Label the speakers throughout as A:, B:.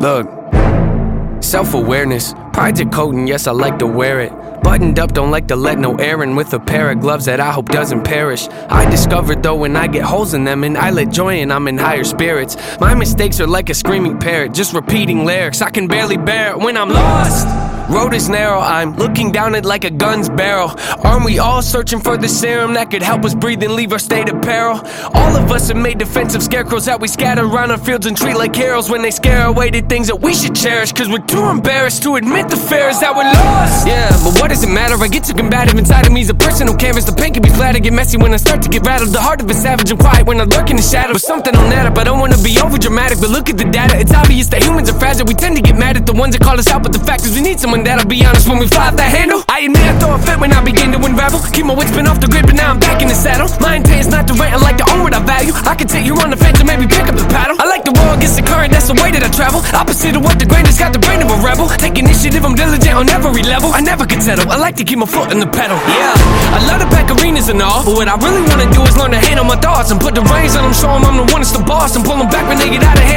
A: Look, self awareness, pride's a coat, and yes, I like to wear it. Buttoned up, don't like to let no air in with a pair of gloves that I hope doesn't perish. I discovered though when I get holes in them and I let joy in, I'm in higher spirits. My mistakes are like a screaming parrot, just repeating lyrics. I can barely bear it when I'm lost. Road is narrow, I'm looking down it like a gun's barrel. Aren't we all searching for the serum that could help us breathe and leave our state of peril? All of us have made defensive scarecrows that we scatter around our fields and treat like heroes when they scare away the things that we should cherish. Cause we're too embarrassed to admit the fears that we're lost. Yeah, but what does it matter? I get too combative inside of me's a personal canvas. The pain can be flat, I get messy when I start to get rattled. The heart of a savage and quiet when I lurk in the shadow. But something on that up, I don't wanna be over dramatic. But look at the data, it's obvious that humans are fragile. We tend to get mad at the ones that call us out, but the fact is we need someone that'll be honest when we fly off that handle. I admit I throw a fit when I begin to unravel. Keep my wits spin off the grid, but now I'm back in the saddle. My intent is not to rant, I like to own what I value. I can take you on the fence and maybe pick up the paddle. I like to roll against the current, that's the way that I travel. Opposite of what the grain has got the brain of a rebel. Take initiative, I'm diligent on every level. I never can settle, I like to keep my foot in the pedal. Yeah, I love to pack arenas and all, but what I really wanna do is learn to handle my thoughts and put the reins on them, show them I'm the one that's the boss. And pull them back when they get out of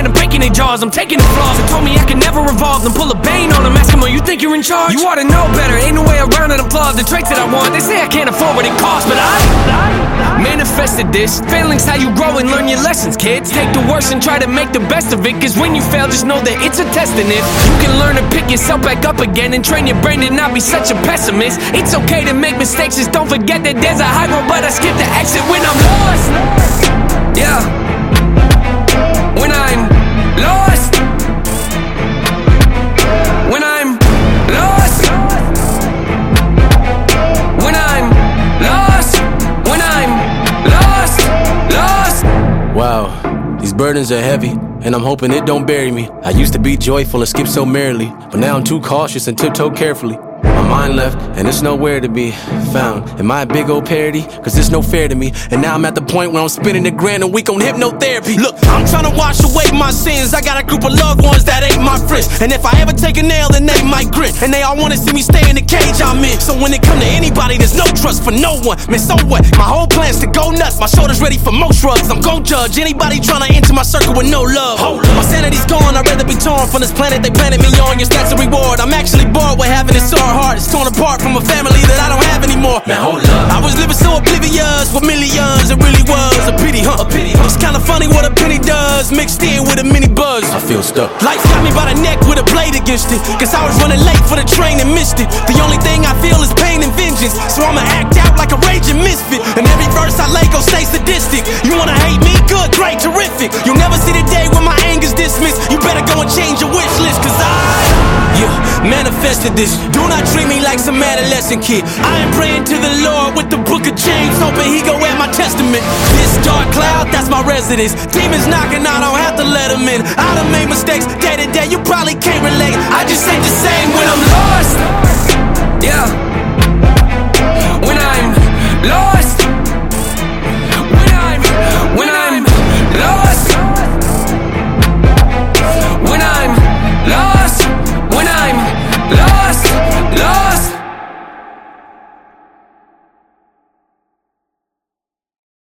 A: breaking their jaws. I'm taking the flaws and told me I can never revolve. Then pull a bane on them, ask them, oh, you think you're in charge? You ought to know better, ain't no way around it. Flawed. The traits that I want, they say I can't afford what it costs, but I, I manifested this. Failing's how you grow and learn your lessons, kids. Take the worst and try to make the best of it, cause when you fail, just know that it's a test. And it. you can learn to pick yourself back up again and train your brain to not be such a pessimist, it's okay to make mistakes, just don't forget that there's a high road, but I skip the exit when I'm lost. Yeah.
B: These burdens are heavy, and I'm hoping it don't bury me. I used to be joyful and skip so merrily, but now I'm too cautious and tiptoe carefully. My mind left, and it's nowhere to be found. Am I a big old parody? Cause it's no fair to me. And now I'm at the point where I'm spending a grand a week on hypnotherapy. Look, I'm trying to wash away my sins. I got a group of loved ones that ain't my friends. And if I ever take a nail, then they might grit. And they all wanna see me stay in the cage I'm in. So when it come to anybody, there's no trust for no one. Man, so what? My whole plan's to go nuts. My shoulders ready for most drugs. I'm gon' judge anybody trying to enter my circle with no love. My sanity's gone. I'd rather be torn from this planet they planted me on. Your stats a reward. I'm actually bored with having it so hard. It's torn apart from a family that I don't have anymore. Man, hold up. I was living so oblivious with millions. It really was a pity, huh? A pity, huh? It's kinda funny what a penny does, mixed in with a mini buzz. I feel stuck. Life got me by the neck with a blade against it. Cause I was running late for the train and missed it. The only thing I feel is pain and vengeance. So I'ma act out like a raging misfit. And every verse I lay gon' stay sadistic. You wanna hate me? Good, great, terrific. You'll never see the day when my anger's dismissed. You better go and change your wish list. Cause I, manifested this. Do not treat me like some adolescent kid. I am praying to the Lord with the book of James, hoping he go at my testament. This dark cloud, that's my residence. Demons knocking, I don't have to let them in. I done made mistakes day to day, you probably can't relate. I just ain't the same
A: when I'm lost.